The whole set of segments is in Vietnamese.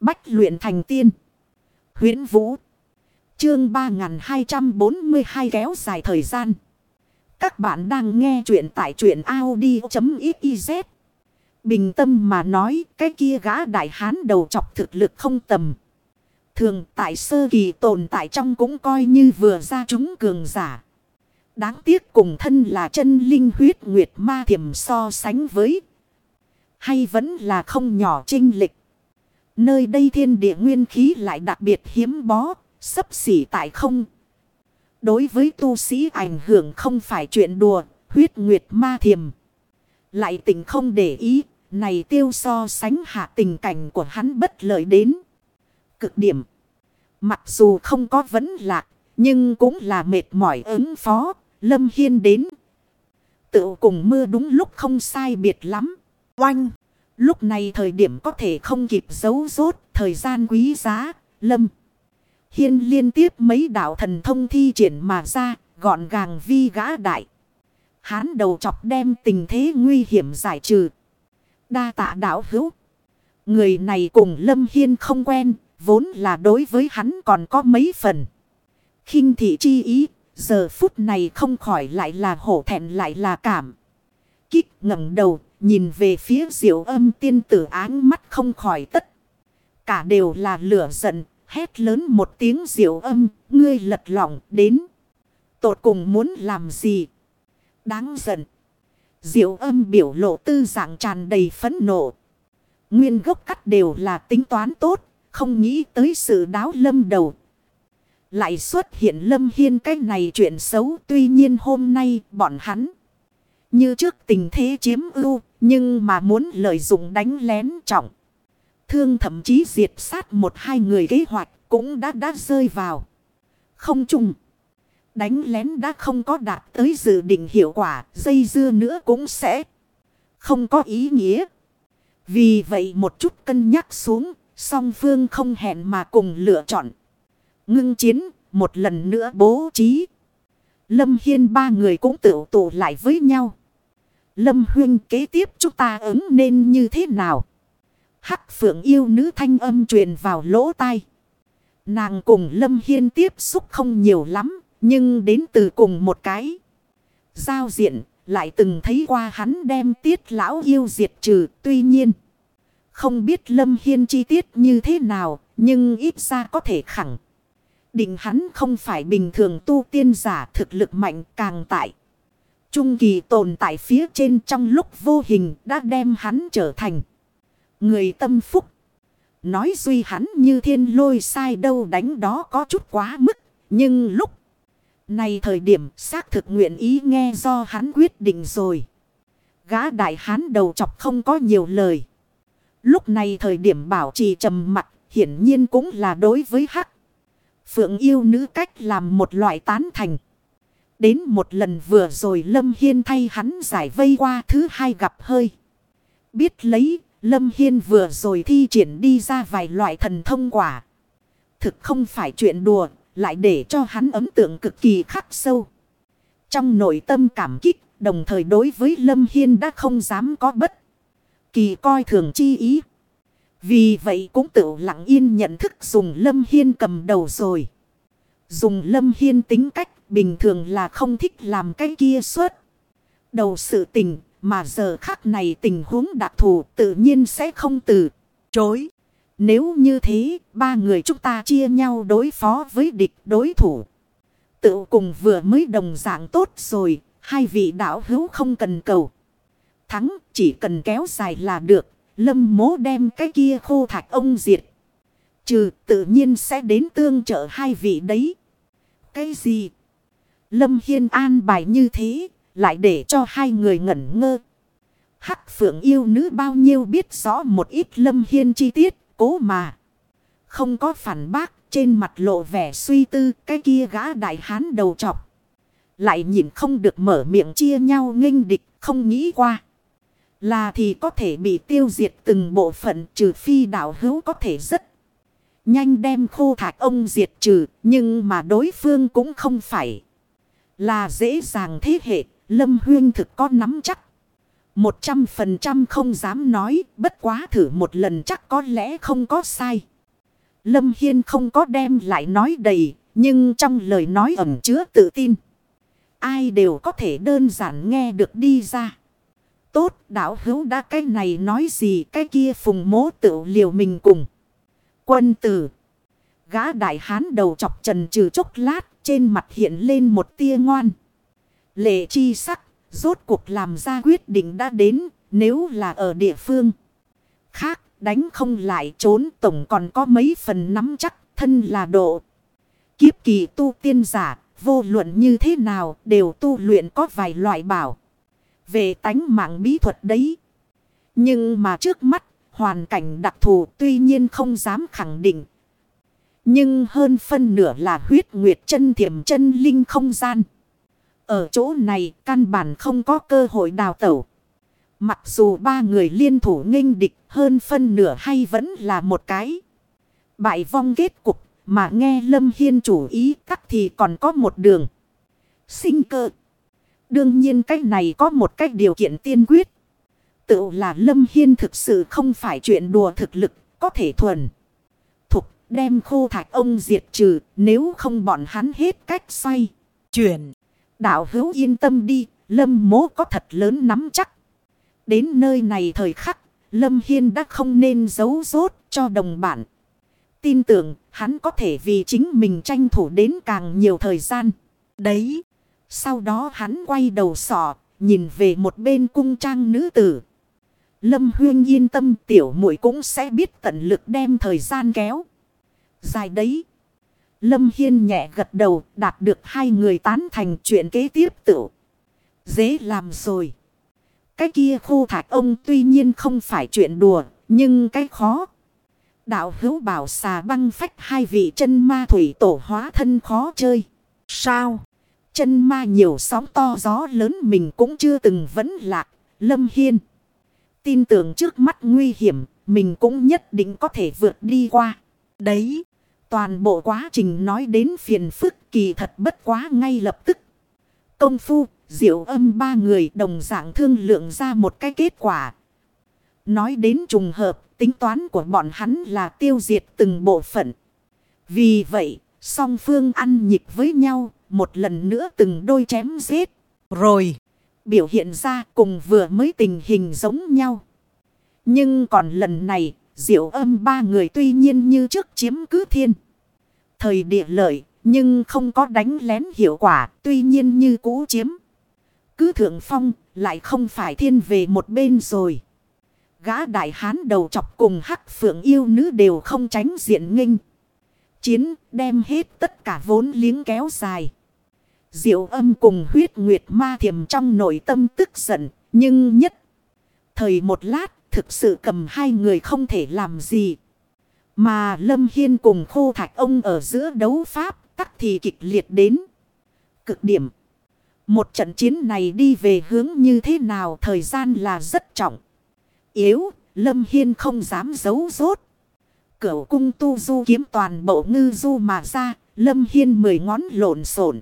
Bách luyện thành tiên. huyễn Vũ. Chương 3242 kéo dài thời gian. Các bạn đang nghe truyện tại truyện Audi.xyz. Bình tâm mà nói, cái kia gã đại hán đầu chọc thực lực không tầm. Thường tại sơ kỳ tồn tại trong cũng coi như vừa ra chúng cường giả. Đáng tiếc cùng thân là chân linh huyết nguyệt ma thiểm so sánh với. Hay vẫn là không nhỏ trinh lịch. Nơi đây thiên địa nguyên khí lại đặc biệt hiếm bó, sấp xỉ tại không. Đối với tu sĩ ảnh hưởng không phải chuyện đùa, huyết nguyệt ma thiềm. Lại tình không để ý, này tiêu so sánh hạ tình cảnh của hắn bất lợi đến. Cực điểm. Mặc dù không có vấn lạc, nhưng cũng là mệt mỏi ứng phó, lâm hiên đến. Tự cùng mưa đúng lúc không sai biệt lắm. Oanh! Lúc này thời điểm có thể không kịp giấu rốt, thời gian quý giá, lâm. Hiên liên tiếp mấy đạo thần thông thi triển mà ra, gọn gàng vi gã đại. Hán đầu chọc đem tình thế nguy hiểm giải trừ. Đa tạ đạo hữu. Người này cùng Lâm Hiên không quen, vốn là đối với hắn còn có mấy phần. khinh thị chi ý, giờ phút này không khỏi lại là hổ thẹn lại là cảm. Kích ngẩng đầu, nhìn về phía diệu âm tiên tử áng mắt không khỏi tất. Cả đều là lửa giận, hét lớn một tiếng diệu âm, ngươi lật lỏng đến. Tột cùng muốn làm gì? Đáng giận. Diệu âm biểu lộ tư dạng tràn đầy phấn nộ. Nguyên gốc cắt đều là tính toán tốt, không nghĩ tới sự đáo lâm đầu. Lại xuất hiện lâm hiên cái này chuyện xấu tuy nhiên hôm nay bọn hắn. Như trước tình thế chiếm ưu, nhưng mà muốn lợi dụng đánh lén trọng. Thương thậm chí diệt sát một hai người kế hoạch cũng đã đã rơi vào. Không trùng. Đánh lén đã không có đạt tới dự định hiệu quả, dây dưa nữa cũng sẽ không có ý nghĩa. Vì vậy một chút cân nhắc xuống, song phương không hẹn mà cùng lựa chọn. Ngưng chiến, một lần nữa bố trí. Lâm Hiên ba người cũng tự tụ lại với nhau. Lâm Huyên kế tiếp chúng ta ứng nên như thế nào? Hắc phượng yêu nữ thanh âm truyền vào lỗ tai. Nàng cùng Lâm Hiên tiếp xúc không nhiều lắm, nhưng đến từ cùng một cái. Giao diện, lại từng thấy qua hắn đem tiết lão yêu diệt trừ, tuy nhiên. Không biết Lâm Hiên chi tiết như thế nào, nhưng ít ra có thể khẳng. Định hắn không phải bình thường tu tiên giả thực lực mạnh càng tại. Trung kỳ tồn tại phía trên trong lúc vô hình đã đem hắn trở thành người tâm phúc. Nói duy hắn như thiên lôi sai đâu đánh đó có chút quá mức. Nhưng lúc này thời điểm xác thực nguyện ý nghe do hắn quyết định rồi. Gã đại hán đầu chọc không có nhiều lời. Lúc này thời điểm bảo trì trầm mặt hiển nhiên cũng là đối với hắc. Phượng yêu nữ cách làm một loại tán thành. Đến một lần vừa rồi Lâm Hiên thay hắn giải vây qua thứ hai gặp hơi. Biết lấy Lâm Hiên vừa rồi thi triển đi ra vài loại thần thông quả. Thực không phải chuyện đùa, lại để cho hắn ấn tượng cực kỳ khắc sâu. Trong nội tâm cảm kích, đồng thời đối với Lâm Hiên đã không dám có bất. Kỳ coi thường chi ý. Vì vậy cũng tự lặng yên nhận thức dùng Lâm Hiên cầm đầu rồi. Dùng Lâm Hiên tính cách bình thường là không thích làm cái kia suốt. Đầu sự tình mà giờ khắc này tình huống đặc thù tự nhiên sẽ không từ chối. Nếu như thế, ba người chúng ta chia nhau đối phó với địch đối thủ. Tự cùng vừa mới đồng dạng tốt rồi, hai vị đạo hữu không cần cầu. Thắng chỉ cần kéo dài là được, lâm mố đem cái kia khô thạch ông diệt. Trừ tự nhiên sẽ đến tương trợ hai vị đấy. Cái gì? Lâm Hiên an bài như thế, lại để cho hai người ngẩn ngơ. Hắc phượng yêu nữ bao nhiêu biết rõ một ít lâm hiên chi tiết, cố mà. Không có phản bác, trên mặt lộ vẻ suy tư, cái kia gã đại hán đầu trọc. Lại nhìn không được mở miệng chia nhau nghênh địch, không nghĩ qua. Là thì có thể bị tiêu diệt từng bộ phận trừ phi đạo hữu có thể rất nhanh đem khô thạch ông diệt trừ, nhưng mà đối phương cũng không phải là dễ dàng thế hệ, Lâm Huyên thực có nắm chắc. Một trăm phần trăm không dám nói, bất quá thử một lần chắc có lẽ không có sai. Lâm Hiên không có đem lại nói đầy, nhưng trong lời nói ẩm chứa tự tin. Ai đều có thể đơn giản nghe được đi ra. Tốt đạo hữu đã cái này nói gì cái kia phùng mố tự liều mình cùng. Quân tử. Gã đại hán đầu chọc trần trừ chốc lát trên mặt hiện lên một tia ngoan. Lệ chi sắc rốt cuộc làm ra quyết định đã đến nếu là ở địa phương. Khác đánh không lại trốn tổng còn có mấy phần nắm chắc thân là độ. Kiếp kỳ tu tiên giả vô luận như thế nào đều tu luyện có vài loại bảo. Về tánh mạng bí thuật đấy. Nhưng mà trước mắt, hoàn cảnh đặc thù tuy nhiên không dám khẳng định. Nhưng hơn phân nửa là huyết nguyệt chân thiểm chân linh không gian. Ở chỗ này căn bản không có cơ hội đào tẩu. Mặc dù ba người liên thủ nghênh địch hơn phân nửa hay vẫn là một cái. Bại vong kết cục mà nghe Lâm Hiên chủ ý cắt thì còn có một đường. Sinh cơ. Đương nhiên cách này có một cách điều kiện tiên quyết. Tự là Lâm Hiên thực sự không phải chuyện đùa thực lực, có thể thuần. Đem khô thạch ông diệt trừ, nếu không bọn hắn hết cách xoay. Chuyển. Đạo hữu yên tâm đi, Lâm mố có thật lớn nắm chắc. Đến nơi này thời khắc, Lâm Hiên đã không nên giấu rốt cho đồng bản. Tin tưởng hắn có thể vì chính mình tranh thủ đến càng nhiều thời gian. Đấy. Sau đó hắn quay đầu sọ, nhìn về một bên cung trang nữ tử. Lâm Huyên yên tâm tiểu muội cũng sẽ biết tận lực đem thời gian kéo. Dài đấy. Lâm Hiên nhẹ gật đầu đạt được hai người tán thành chuyện kế tiếp tự. Dễ làm rồi. Cái kia khu thạch ông tuy nhiên không phải chuyện đùa, nhưng cái khó. Đạo hữu bảo xà băng phách hai vị chân ma thủy tổ hóa thân khó chơi. Sao? Chân ma nhiều sóng to gió lớn mình cũng chưa từng vấn lạc. Lâm Hiên. Tin tưởng trước mắt nguy hiểm, mình cũng nhất định có thể vượt đi qua. Đấy, toàn bộ quá trình nói đến phiền phức kỳ thật bất quá ngay lập tức. Công phu, diệu âm ba người đồng dạng thương lượng ra một cái kết quả. Nói đến trùng hợp, tính toán của bọn hắn là tiêu diệt từng bộ phận. Vì vậy, song phương ăn nhịp với nhau, một lần nữa từng đôi chém giết. Rồi, biểu hiện ra cùng vừa mới tình hình giống nhau. Nhưng còn lần này, diệu âm ba người tuy nhiên như trước chiếm cứ thiên. Thời địa lợi, nhưng không có đánh lén hiệu quả, tuy nhiên như cũ chiếm. Cứ thượng phong, lại không phải thiên về một bên rồi. Gã đại hán đầu chọc cùng hắc phượng yêu nữ đều không tránh diện nghinh. Chiến đem hết tất cả vốn liếng kéo dài. Diệu âm cùng huyết nguyệt ma thiểm trong nội tâm tức giận. Nhưng nhất thời một lát thực sự cầm hai người không thể làm gì. Mà Lâm Hiên cùng khô thạch ông ở giữa đấu pháp tắc thì kịch liệt đến. Cực điểm. Một trận chiến này đi về hướng như thế nào thời gian là rất trọng. Yếu, Lâm Hiên không dám giấu rốt. Cửu cung tu du kiếm toàn bộ ngư du mà ra, Lâm Hiên mười ngón lộn xộn.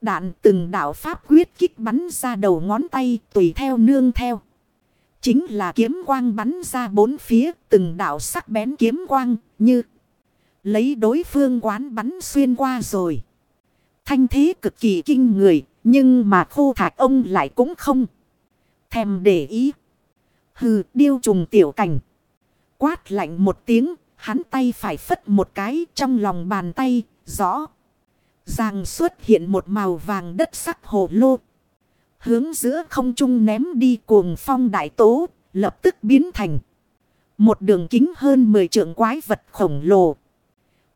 Đạn từng đạo pháp quyết kích bắn ra đầu ngón tay tùy theo nương theo. Chính là kiếm quang bắn ra bốn phía, từng đạo sắc bén kiếm quang như lấy đối phương quán bắn xuyên qua rồi. Thanh thế cực kỳ kinh người, nhưng mà khô thạch ông lại cũng không thèm để ý. Hừ, điêu trùng tiểu cảnh. Quát lạnh một tiếng, hắn tay phải phất một cái trong lòng bàn tay, rõ. Ràng xuất hiện một màu vàng đất sắc hồ lô. Hướng giữa không trung ném đi cuồng phong đại tố, lập tức biến thành. Một đường kính hơn 10 trượng quái vật khổng lồ.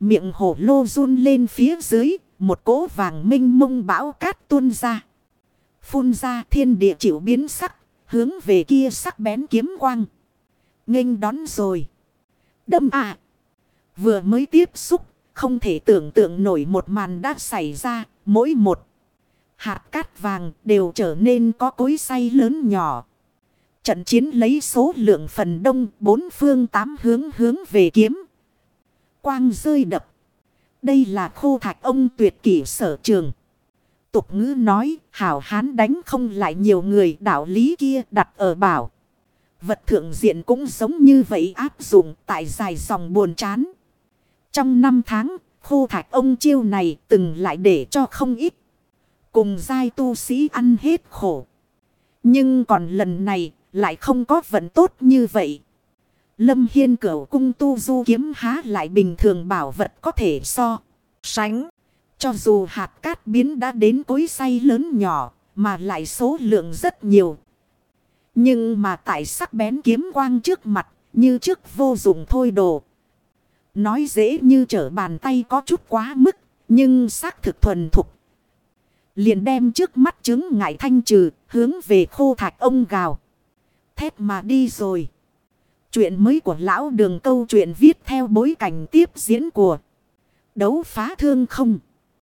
Miệng hổ lô run lên phía dưới, một cỗ vàng minh mông bão cát tuôn ra. Phun ra thiên địa chịu biến sắc, hướng về kia sắc bén kiếm quang. nghênh đón rồi. Đâm à! Vừa mới tiếp xúc không thể tưởng tượng nổi một màn đã xảy ra, mỗi một hạt cát vàng đều trở nên có cối say lớn nhỏ. Trận chiến lấy số lượng phần đông bốn phương tám hướng hướng về kiếm. Quang rơi đập. Đây là khô thạch ông tuyệt kỷ sở trường. Tục ngữ nói, hảo hán đánh không lại nhiều người đạo lý kia đặt ở bảo. Vật thượng diện cũng giống như vậy áp dụng tại dài dòng buồn chán. Trong năm tháng, khu thạch ông chiêu này từng lại để cho không ít. Cùng giai tu sĩ ăn hết khổ. Nhưng còn lần này lại không có vận tốt như vậy. Lâm Hiên cửu cung tu du kiếm há lại bình thường bảo vật có thể so. Sánh. Cho dù hạt cát biến đã đến cối say lớn nhỏ. Mà lại số lượng rất nhiều. Nhưng mà tại sắc bén kiếm quang trước mặt. Như trước vô dụng thôi đồ. Nói dễ như trở bàn tay có chút quá mức. Nhưng xác thực thuần thục. Liền đem trước mắt chứng ngại thanh trừ. Hướng về khô thạch ông gào. Thét mà đi rồi. Chuyện mới của lão đường câu chuyện viết theo bối cảnh tiếp diễn của đấu phá thương không.